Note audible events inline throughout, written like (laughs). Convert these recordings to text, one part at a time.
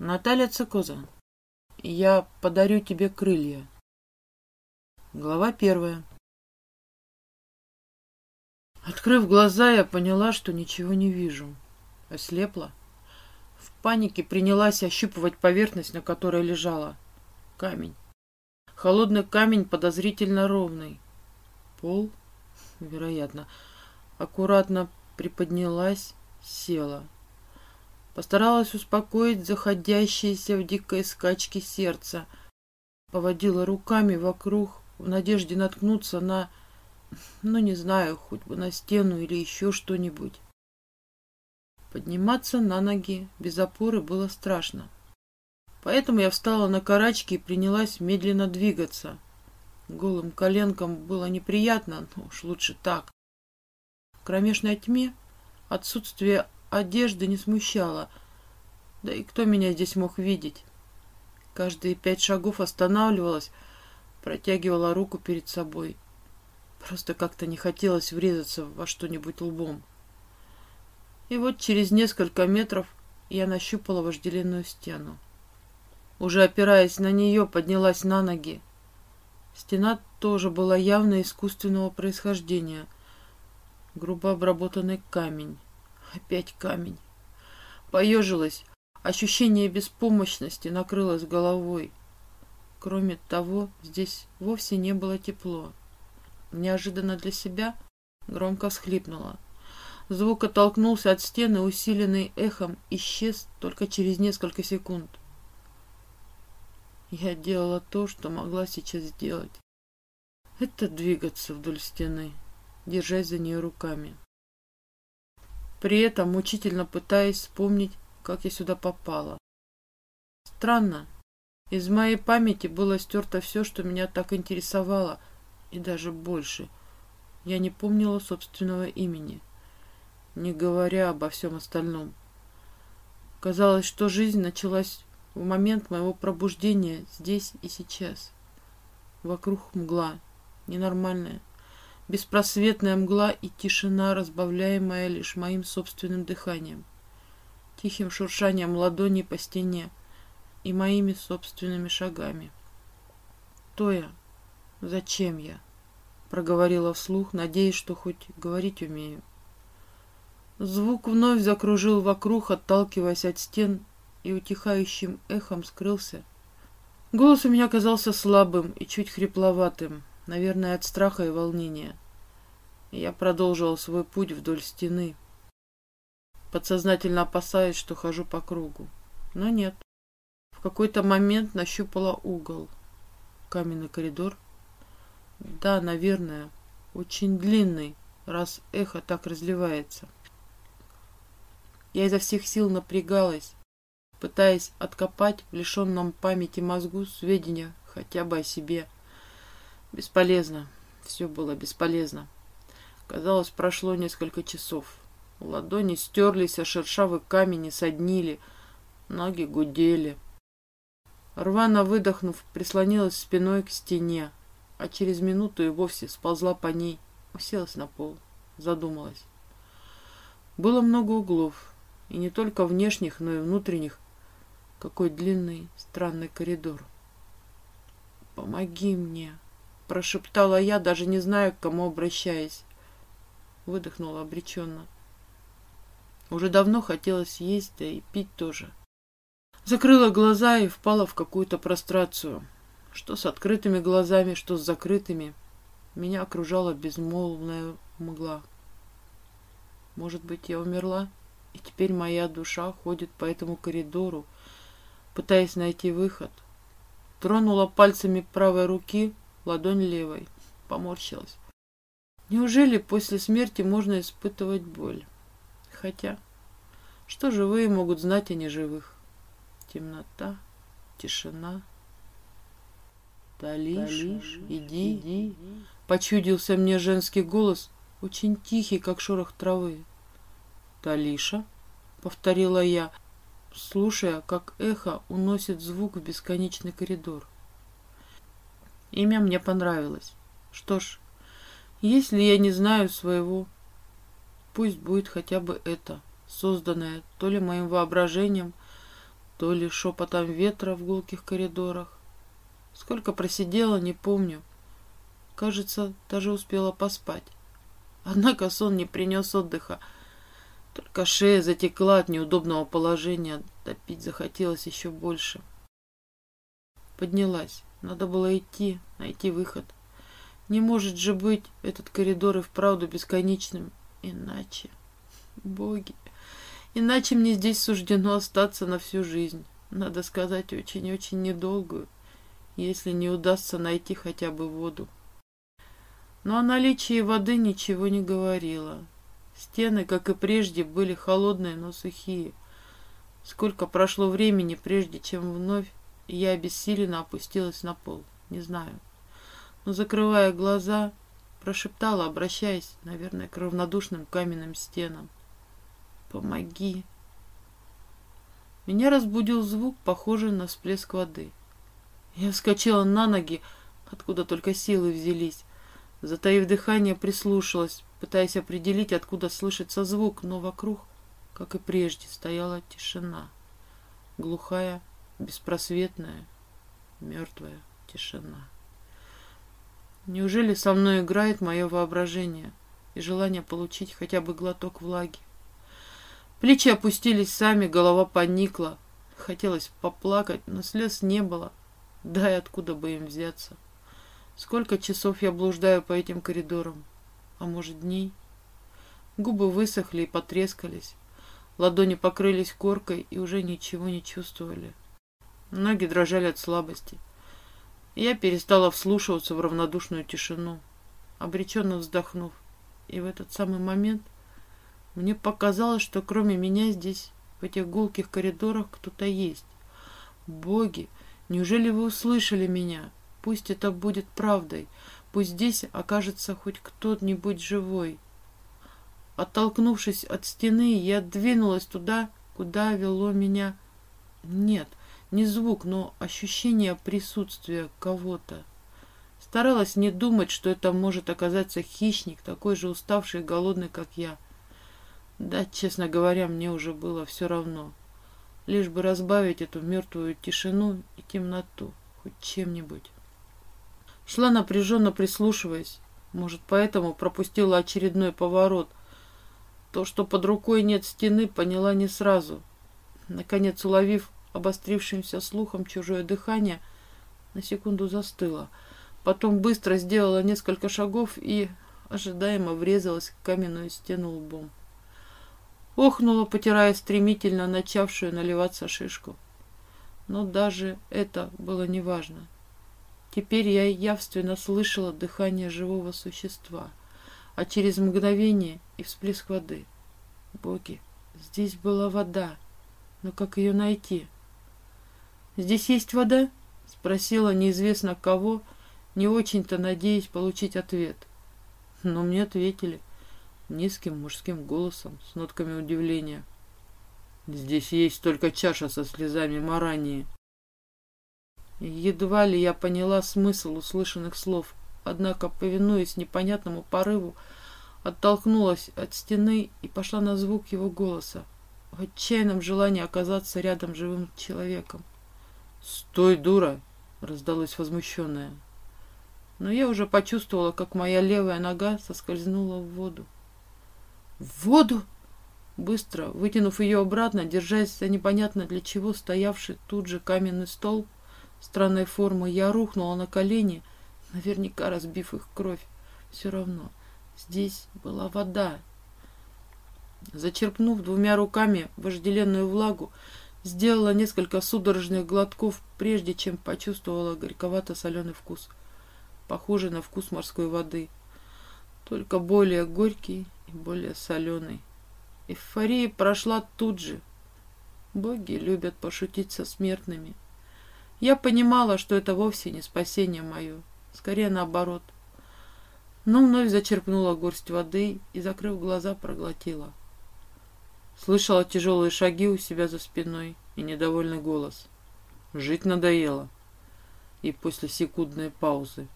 Наталья Цикоза. Я подарю тебе крылья. Глава первая. Открыв глаза, я поняла, что ничего не вижу. Ослепла. В панике принялась ощупывать поверхность, на которой лежала. Камень. Холодный камень подозрительно ровный. Пол, вероятно, аккуратно приподнялась, села. Постаралась успокоить заходящееся в дикой скачке сердце. Поводила руками вокруг в надежде наткнуться на... Ну, не знаю, хоть бы на стену или еще что-нибудь. Подниматься на ноги без опоры было страшно. Поэтому я встала на карачки и принялась медленно двигаться. Голым коленкам было неприятно, но уж лучше так. В кромешной тьме отсутствие одежды не смущала. Да и кто меня здесь мог видеть? Каждые пять шагов останавливалась, протягивала руку перед собой. Просто как-то не хотелось врезаться во что-нибудь лбом. И вот через несколько метров я нащупала вожделенную стену. Уже опираясь на нее, поднялась на ноги. Стена тоже была явно искусственного происхождения. Грубо обработанный камень. Опять камень. Поежилась. Ощущение беспомощности накрылось головой. Кроме того, здесь вовсе не было тепло. Неожиданно для себя громко всхлипнула. Звук оттолкнулся от стены, усиленный эхом, исчез только через несколько секунд. Я делала то, что могла сейчас сделать. Это двигаться вдоль стены, держась за нее руками при этом мучительно пытаясь вспомнить, как я сюда попала. Странно. Из моей памяти было стерто все, что меня так интересовало, и даже больше. Я не помнила собственного имени, не говоря обо всем остальном. Казалось, что жизнь началась в момент моего пробуждения здесь и сейчас. Вокруг мгла, ненормальная, беспросветная мгла и тишина, разбавляемая лишь моим собственным дыханием, тихим шуршанием ладони по стене и моими собственными шагами. «Кто я? Зачем я?» — проговорила вслух, надеясь, что хоть говорить умею. Звук вновь закружил вокруг, отталкиваясь от стен, и утихающим эхом скрылся. Голос у меня казался слабым и чуть хрипловатым наверное, от страха и волнения. Я продолжил свой путь вдоль стены, подсознательно опасаясь, что хожу по кругу. Но нет. В какой-то момент нащупала угол. Каменный коридор. Да, наверное, очень длинный, раз эхо так разливается. Я изо всех сил напрягалась, пытаясь откопать в лишенном памяти мозгу сведения хотя бы о себе. Бесполезно. Все было бесполезно. Казалось, прошло несколько часов. Ладони стерлись, а шершавый камень соднили. Ноги гудели. Рвано выдохнув, прислонилась спиной к стене, а через минуту и вовсе сползла по ней, уселась на пол, задумалась. Было много углов, и не только внешних, но и внутренних. Какой длинный, странный коридор. «Помоги мне!» Прошептала я, даже не зная, к кому обращаясь. Выдохнула обреченно. Уже давно хотелось есть, да и пить тоже. Закрыла глаза и впала в какую-то прострацию. Что с открытыми глазами, что с закрытыми. Меня окружала безмолвная мгла. Может быть, я умерла, и теперь моя душа ходит по этому коридору, пытаясь найти выход. Тронула пальцами правой руки ладонь левой. Поморщилась. Неужели после смерти можно испытывать боль? Хотя, что живые могут знать о неживых? Темнота, тишина. Талиш, иди, иди. Почудился мне женский голос, очень тихий, как шорох травы. Талиша, повторила я, слушая, как эхо уносит звук в бесконечный коридор. Имя мне понравилось. Что ж, если я не знаю своего, пусть будет хотя бы это, созданное то ли моим воображением, то ли шепотом ветра в гулких коридорах. Сколько просидела, не помню. Кажется, даже успела поспать. Однако сон не принес отдыха. Только шея затекла от неудобного положения, топить захотелось еще больше. Поднялась. Надо было идти, найти выход. Не может же быть этот коридор и вправду бесконечным. Иначе... Боги... Иначе мне здесь суждено остаться на всю жизнь. Надо сказать, очень-очень недолгую, если не удастся найти хотя бы воду. Но о наличии воды ничего не говорило. Стены, как и прежде, были холодные, но сухие. Сколько прошло времени, прежде чем вновь я обессиленно опустилась на пол, не знаю. Но, закрывая глаза, прошептала, обращаясь, наверное, к равнодушным каменным стенам. «Помоги!» Меня разбудил звук, похожий на всплеск воды. Я вскочила на ноги, откуда только силы взялись. Затаив дыхание, прислушалась, пытаясь определить, откуда слышится звук, но вокруг, как и прежде, стояла тишина. Глухая, беспросветная, мертвая тишина. Неужели со мной играет мое воображение и желание получить хотя бы глоток влаги? Плечи опустились сами, голова поникла. Хотелось поплакать, но слез не было. Да и откуда бы им взяться? Сколько часов я блуждаю по этим коридорам? А может, дней? Губы высохли и потрескались. Ладони покрылись коркой и уже ничего не чувствовали. Ноги дрожали от слабости. Я перестала вслушиваться в равнодушную тишину, обреченно вздохнув. И в этот самый момент мне показалось, что кроме меня здесь, в этих гулких коридорах, кто-то есть. Боги, неужели вы услышали меня? Пусть это будет правдой. Пусть здесь окажется хоть кто-нибудь живой. Оттолкнувшись от стены, я двинулась туда, куда вело меня... Нет, не звук, но ощущение присутствия кого-то. Старалась не думать, что это может оказаться хищник, такой же уставший и голодный, как я. Да, честно говоря, мне уже было все равно. Лишь бы разбавить эту мертвую тишину и темноту хоть чем-нибудь. Шла напряженно прислушиваясь. Может, поэтому пропустила очередной поворот. То, что под рукой нет стены, поняла не сразу. Наконец, уловив обострившимся слухом чужое дыхание, на секунду застыла. Потом быстро сделала несколько шагов и ожидаемо врезалась в каменную стену лбом. Охнула, потирая стремительно начавшую наливаться шишку. Но даже это было неважно. Теперь я явственно слышала дыхание живого существа, а через мгновение и всплеск воды. Боги, здесь была вода, но как ее найти? — «Здесь есть вода?» — спросила неизвестно кого, не очень-то надеясь получить ответ. Но мне ответили низким мужским голосом с нотками удивления. «Здесь есть только чаша со слезами марании». Едва ли я поняла смысл услышанных слов, однако, повинуясь непонятному порыву, оттолкнулась от стены и пошла на звук его голоса, в отчаянном желании оказаться рядом живым человеком. «Стой, дура!» — раздалось возмущенное. Но я уже почувствовала, как моя левая нога соскользнула в воду. «В воду!» Быстро, вытянув ее обратно, держась за непонятно для чего стоявший тут же каменный стол странной формы, я рухнула на колени, наверняка разбив их кровь. Все равно, здесь была вода. Зачерпнув двумя руками вожделенную влагу, Сделала несколько судорожных глотков, прежде чем почувствовала горьковато-соленый вкус, похожий на вкус морской воды, только более горький и более соленый. Эйфория прошла тут же. Боги любят пошутить со смертными. Я понимала, что это вовсе не спасение мое, скорее наоборот. Но вновь зачерпнула горсть воды и, закрыв глаза, проглотила. Слышала тяжелые шаги у себя за спиной и недовольный голос. Жить надоело. И после секундной паузы.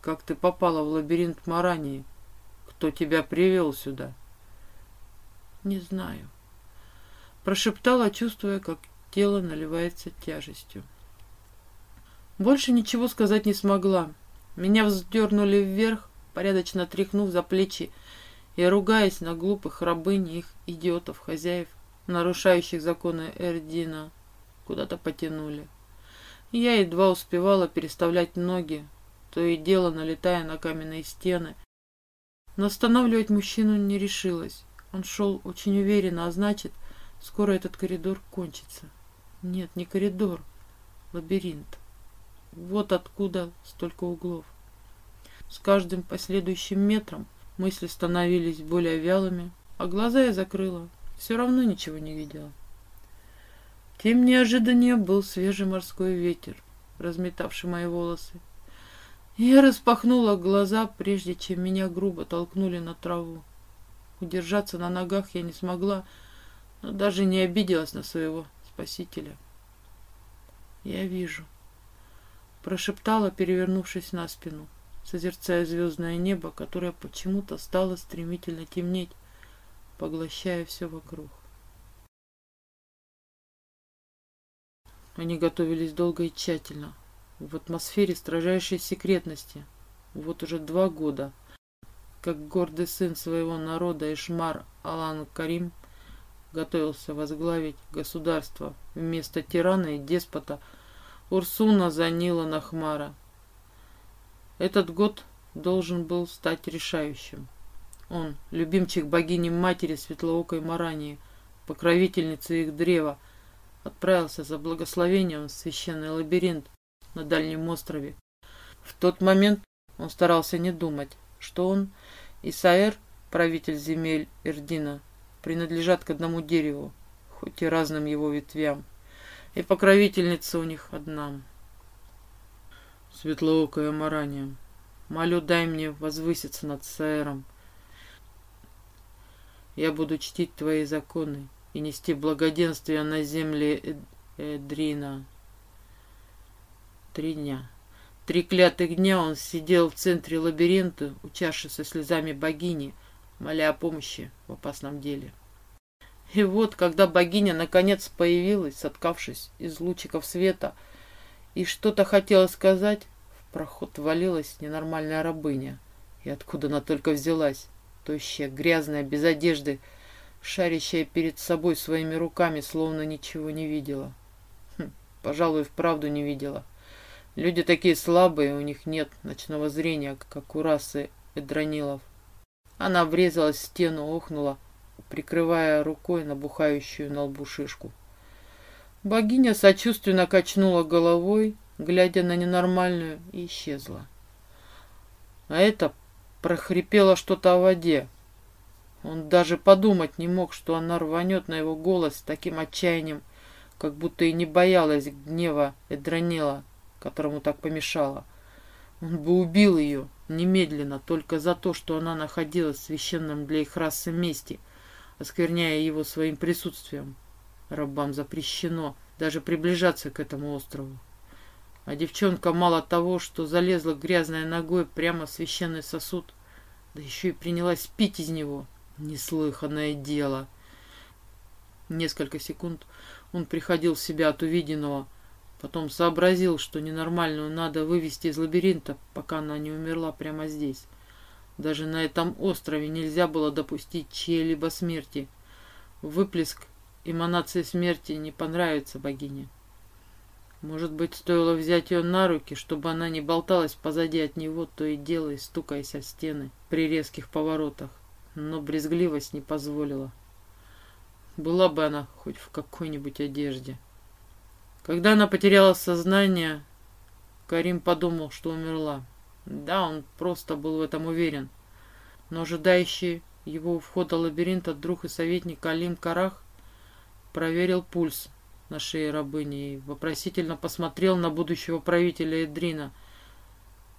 Как ты попала в лабиринт Марании? Кто тебя привел сюда? Не знаю. Прошептала, чувствуя, как тело наливается тяжестью. Больше ничего сказать не смогла. Меня вздернули вверх, порядочно тряхнув за плечи и ругаясь на глупых рабынь их идиотов, хозяев, нарушающих законы Эрдина, куда-то потянули. Я едва успевала переставлять ноги, то и дело налетая на каменные стены. Но останавливать мужчину не решилась. Он шел очень уверенно, а значит, скоро этот коридор кончится. Нет, не коридор, лабиринт. Вот откуда столько углов. С каждым последующим метром мысли становились более вялыми, а глаза я закрыла. Все равно ничего не видела. Тем неожиданнее был свежий морской ветер, разметавший мои волосы. Я распахнула глаза, прежде чем меня грубо толкнули на траву. Удержаться на ногах я не смогла, но даже не обиделась на своего спасителя. «Я вижу», — прошептала, перевернувшись на спину созерцая звездное небо, которое почему-то стало стремительно темнеть, поглощая все вокруг. Они готовились долго и тщательно, в атмосфере строжайшей секретности. Вот уже два года, как гордый сын своего народа Ишмар Алан Карим готовился возглавить государство вместо тирана и деспота Урсуна Занила Нахмара – этот год должен был стать решающим. Он, любимчик богини-матери Светлоокой Марании, покровительницы их древа, отправился за благословением в священный лабиринт на дальнем острове. В тот момент он старался не думать, что он, Исаэр, правитель земель Эрдина, принадлежат к одному дереву, хоть и разным его ветвям, и покровительница у них одна светлоокое Марания. Молю, дай мне возвыситься над Саэром. Я буду чтить твои законы и нести благоденствие на земле Эдрина. Три дня. Три клятых дня он сидел в центре лабиринта, у чаши со слезами богини, моля о помощи в опасном деле. И вот, когда богиня наконец появилась, соткавшись из лучиков света, и что-то хотела сказать, в проход валилась ненормальная рабыня. И откуда она только взялась? Тощая, грязная, без одежды, шарящая перед собой своими руками, словно ничего не видела. Хм, пожалуй, вправду не видела. Люди такие слабые, у них нет ночного зрения, как у расы эдронилов. Она врезалась в стену, охнула, прикрывая рукой набухающую на лбу шишку. Богиня сочувственно качнула головой, глядя на ненормальную, и исчезла. А это прохрипело что-то о воде. Он даже подумать не мог, что она рванет на его голос с таким отчаянием, как будто и не боялась гнева Эдронела, которому так помешала. Он бы убил ее немедленно только за то, что она находилась в священном для их расы месте, оскверняя его своим присутствием. Рабам запрещено даже приближаться к этому острову. А девчонка мало того, что залезла грязной ногой прямо в священный сосуд, да еще и принялась пить из него. Неслыханное дело. Несколько секунд он приходил в себя от увиденного, потом сообразил, что ненормальную надо вывести из лабиринта, пока она не умерла прямо здесь. Даже на этом острове нельзя было допустить чьей-либо смерти. Выплеск эманации смерти не понравится богине. Может быть, стоило взять ее на руки, чтобы она не болталась позади от него, то и дело, и стукаясь о стены при резких поворотах. Но брезгливость не позволила. Была бы она хоть в какой-нибудь одежде. Когда она потеряла сознание, Карим подумал, что умерла. Да, он просто был в этом уверен. Но ожидающий его у входа лабиринта друг и советник Алим Карах проверил пульс на шее рабыни и вопросительно посмотрел на будущего правителя Эдрина.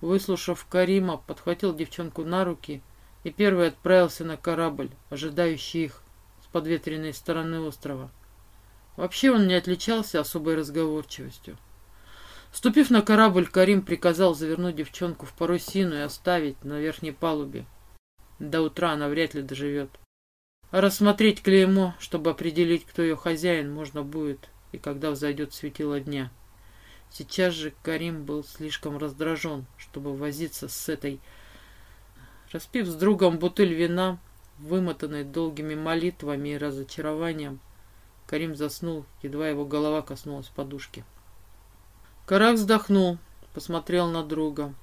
Выслушав Карима, подхватил девчонку на руки и первый отправился на корабль, ожидающий их с подветренной стороны острова. Вообще он не отличался особой разговорчивостью. Ступив на корабль, Карим приказал завернуть девчонку в парусину и оставить на верхней палубе. До утра она вряд ли доживет. Рассмотреть клеймо, чтобы определить, кто ее хозяин, можно будет и когда взойдет светило дня. Сейчас же Карим был слишком раздражен, чтобы возиться с этой... Распив с другом бутыль вина, вымотанный долгими молитвами и разочарованием, Карим заснул, едва его голова коснулась подушки. Карак вздохнул, посмотрел на друга.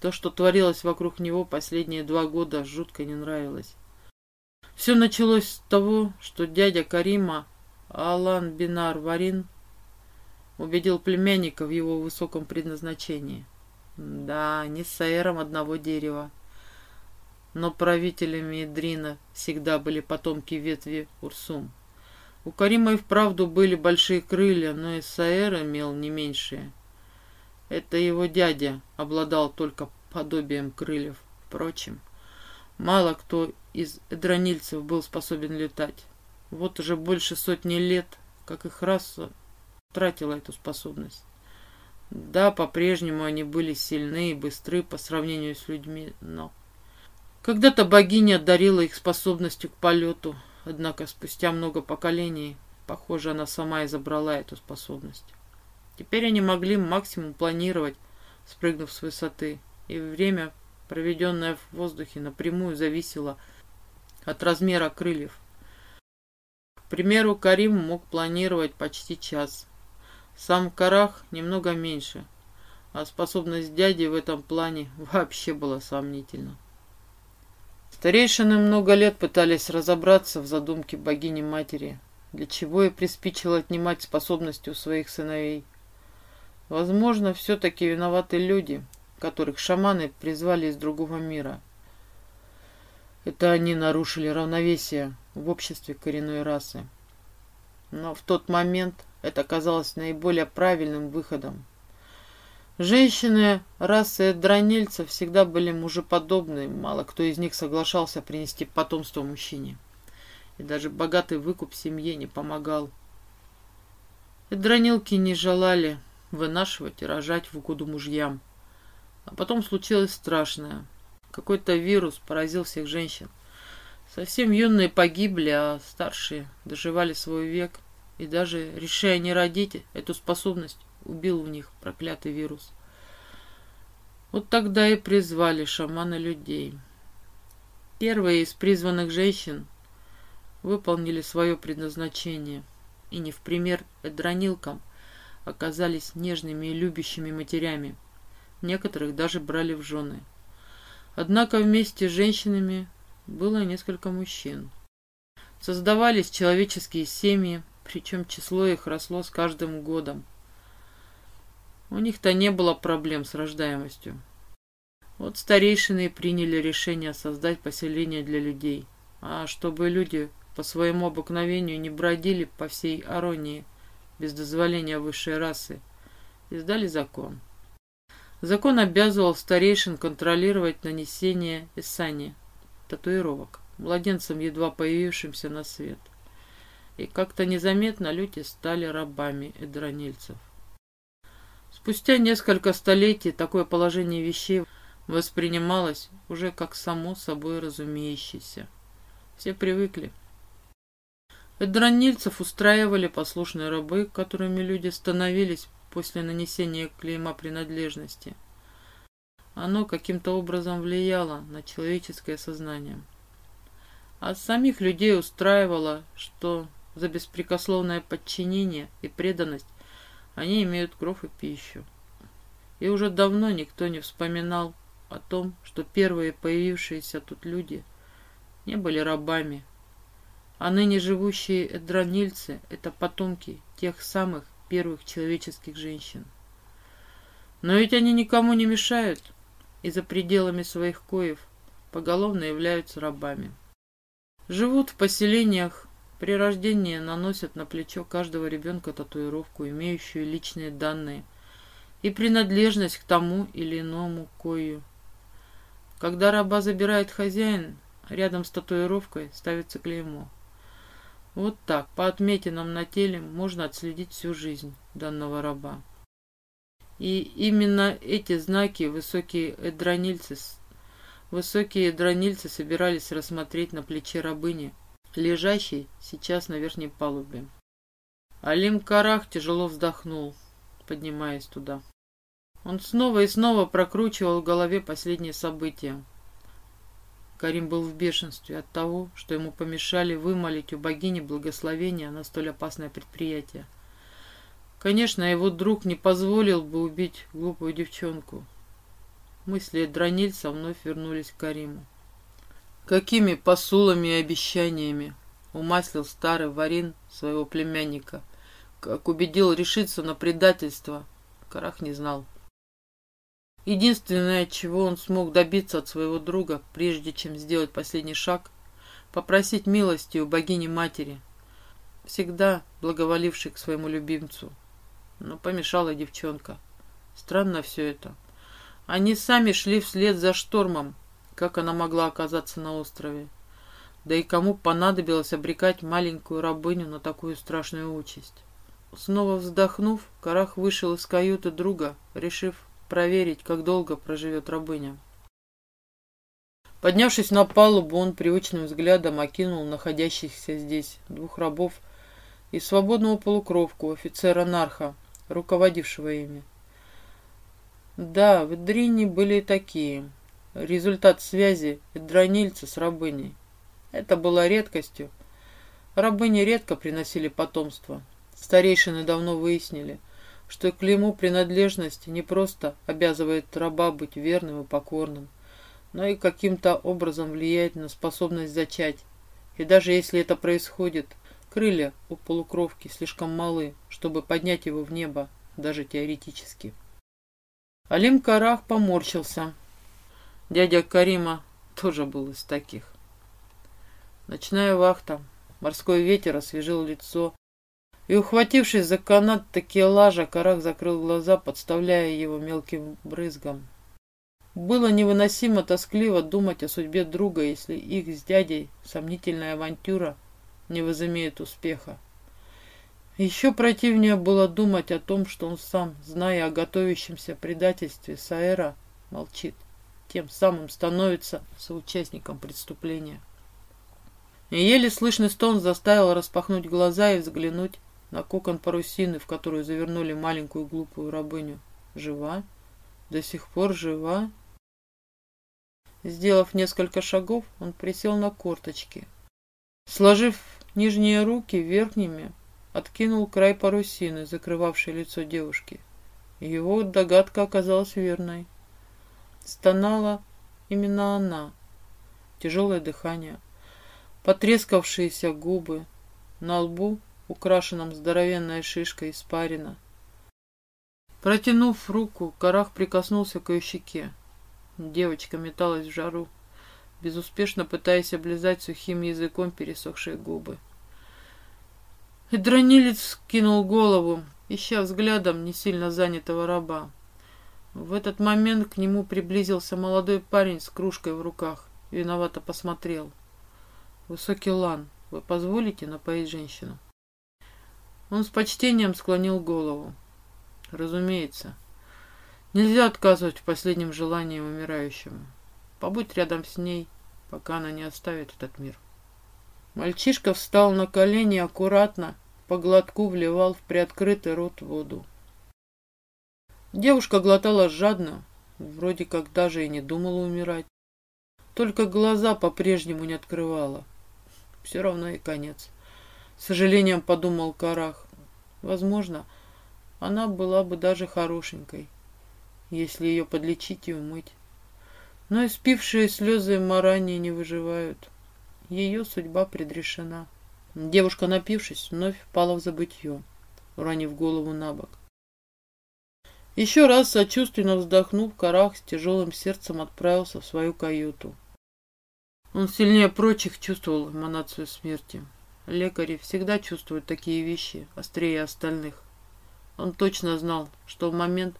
То, что творилось вокруг него последние два года, жутко не нравилось. Все началось с того, что дядя Карима, Алан Бинар Варин, убедил племянника в его высоком предназначении. Да, не с аэром одного дерева. Но правителями Идрина всегда были потомки ветви Урсум. У Карима и вправду были большие крылья, но и Саэр имел не меньшие. Это его дядя обладал только подобием крыльев. Впрочем, мало кто из эдронильцев был способен летать. Вот уже больше сотни лет, как их раса тратила эту способность. Да, по-прежнему они были сильны и быстры по сравнению с людьми, но... Когда-то богиня одарила их способностью к полету, однако спустя много поколений, похоже, она сама и забрала эту способность. Теперь они могли максимум планировать, спрыгнув с высоты, и время, проведенное в воздухе, напрямую зависело от размера крыльев. К примеру, Карим мог планировать почти час, сам Карах немного меньше, а способность дяди в этом плане (laughs) вообще была сомнительна. Старейшины много лет пытались разобраться в задумке богини-матери, для чего и приспичило отнимать способности у своих сыновей. Возможно, все-таки виноваты люди, которых шаманы призвали из другого мира. Это они нарушили равновесие в обществе коренной расы. Но в тот момент это казалось наиболее правильным выходом. Женщины расы дранильцев всегда были мужеподобны, мало кто из них соглашался принести потомство мужчине. И даже богатый выкуп семье не помогал. Дранилки не желали вынашивать и рожать в угоду мужьям. А потом случилось страшное. Какой-то вирус поразил всех женщин. Совсем юные погибли, а старшие доживали свой век – и даже решая не родить эту способность, убил в них проклятый вирус. Вот тогда и призвали шамана людей. Первые из призванных женщин выполнили свое предназначение и не в пример эдронилкам оказались нежными и любящими матерями. Некоторых даже брали в жены. Однако вместе с женщинами было несколько мужчин. Создавались человеческие семьи, причем число их росло с каждым годом. У них-то не было проблем с рождаемостью. Вот старейшины приняли решение создать поселение для людей, а чтобы люди по своему обыкновению не бродили по всей Аронии без дозволения высшей расы, издали закон. Закон обязывал старейшин контролировать нанесение эссани, татуировок, младенцам, едва появившимся на свет и как-то незаметно люди стали рабами эдронильцев. Спустя несколько столетий такое положение вещей воспринималось уже как само собой разумеющееся. Все привыкли. Эдронильцев устраивали послушные рабы, которыми люди становились после нанесения клейма принадлежности. Оно каким-то образом влияло на человеческое сознание. А самих людей устраивало, что за беспрекословное подчинение и преданность они имеют кровь и пищу. И уже давно никто не вспоминал о том, что первые появившиеся тут люди не были рабами, а ныне живущие эдронильцы – это потомки тех самых первых человеческих женщин. Но ведь они никому не мешают, и за пределами своих коев поголовно являются рабами. Живут в поселениях при рождении наносят на плечо каждого ребенка татуировку, имеющую личные данные и принадлежность к тому или иному кою. Когда раба забирает хозяин, рядом с татуировкой ставится клеймо. Вот так, по отметинам на теле, можно отследить всю жизнь данного раба. И именно эти знаки высокие эдронильцы, высокие эдронильцы собирались рассмотреть на плече рабыни, лежащий сейчас на верхней палубе. Алим Карах тяжело вздохнул, поднимаясь туда. Он снова и снова прокручивал в голове последние события. Карим был в бешенстве от того, что ему помешали вымолить у богини благословения на столь опасное предприятие. Конечно, его друг не позволил бы убить глупую девчонку. Мысли Дранильца вновь вернулись к Кариму. Какими посулами и обещаниями умаслил старый Варин своего племянника, как убедил решиться на предательство, Карах не знал. Единственное, чего он смог добиться от своего друга, прежде чем сделать последний шаг, попросить милости у богини-матери, всегда благоволившей к своему любимцу. Но помешала девчонка. Странно все это. Они сами шли вслед за штормом. Как она могла оказаться на острове? Да и кому понадобилось обрекать маленькую рабыню на такую страшную участь? Снова вздохнув, Карах вышел из каюты друга, решив проверить, как долго проживет рабыня. Поднявшись на палубу, он привычным взглядом окинул находящихся здесь двух рабов и свободного полукровку, офицера Нарха, руководившего ими. Да, в Эдрине были такие. Результат связи эдронильца с рабыней. Это было редкостью. Рабыни редко приносили потомство. Старейшины давно выяснили – что клеймо принадлежности не просто обязывает раба быть верным и покорным, но и каким-то образом влияет на способность зачать. И даже если это происходит, крылья у полукровки слишком малы, чтобы поднять его в небо, даже теоретически. Алим Карах поморщился. Дядя Карима тоже был из таких. Ночная вахта. Морской ветер освежил лицо, и, ухватившись за канат такелажа, Карак закрыл глаза, подставляя его мелким брызгом. Было невыносимо тоскливо думать о судьбе друга, если их с дядей сомнительная авантюра не возымеет успеха. Еще противнее было думать о том, что он сам, зная о готовящемся предательстве Саэра, молчит, тем самым становится соучастником преступления. И еле слышный стон заставил распахнуть глаза и взглянуть на кокон парусины, в которую завернули маленькую глупую рабыню. Жива? До сих пор жива? Сделав несколько шагов, он присел на корточки. Сложив нижние руки верхними, откинул край парусины, закрывавшей лицо девушки. Его догадка оказалась верной. Стонала именно она. Тяжелое дыхание, потрескавшиеся губы, на лбу украшенном здоровенной шишкой испарина. Протянув руку, Карах прикоснулся к ее щеке. Девочка металась в жару, безуспешно пытаясь облизать сухим языком пересохшие губы. Эдронилец кинул голову, ища взглядом не сильно занятого раба. В этот момент к нему приблизился молодой парень с кружкой в руках. Виновато посмотрел. «Высокий лан, вы позволите напоить женщину?» Он с почтением склонил голову. Разумеется, нельзя отказывать в последнем желании умирающему. Побудь рядом с ней, пока она не оставит этот мир. Мальчишка встал на колени и аккуратно, по глотку вливал в приоткрытый рот воду. Девушка глотала жадно, вроде как даже и не думала умирать. Только глаза по-прежнему не открывала. Все равно и конец. С сожалением подумал Карах. Возможно, она была бы даже хорошенькой, если ее подлечить и умыть. Но испившие слезы марани не выживают. Ее судьба предрешена. Девушка, напившись, вновь впала в забытье, уронив голову на бок. Еще раз сочувственно вздохнув, Карах с тяжелым сердцем отправился в свою каюту. Он сильнее прочих чувствовал эманацию смерти. Лекари всегда чувствуют такие вещи острее остальных. Он точно знал, что в момент,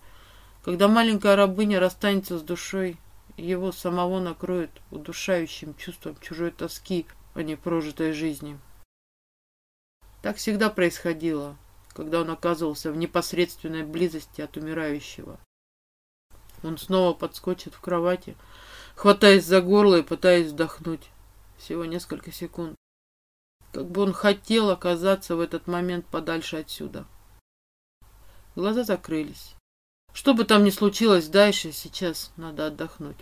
когда маленькая рабыня расстанется с душой, его самого накроет удушающим чувством чужой тоски о непрожитой жизни. Так всегда происходило, когда он оказывался в непосредственной близости от умирающего. Он снова подскочит в кровати, хватаясь за горло и пытаясь вдохнуть. Всего несколько секунд. Как бы он хотел оказаться в этот момент подальше отсюда. Глаза закрылись. Что бы там ни случилось дальше, сейчас надо отдохнуть.